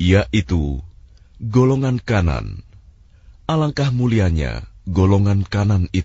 yaitu golongan kanan. Alangkah mulianya golongan kanan itu.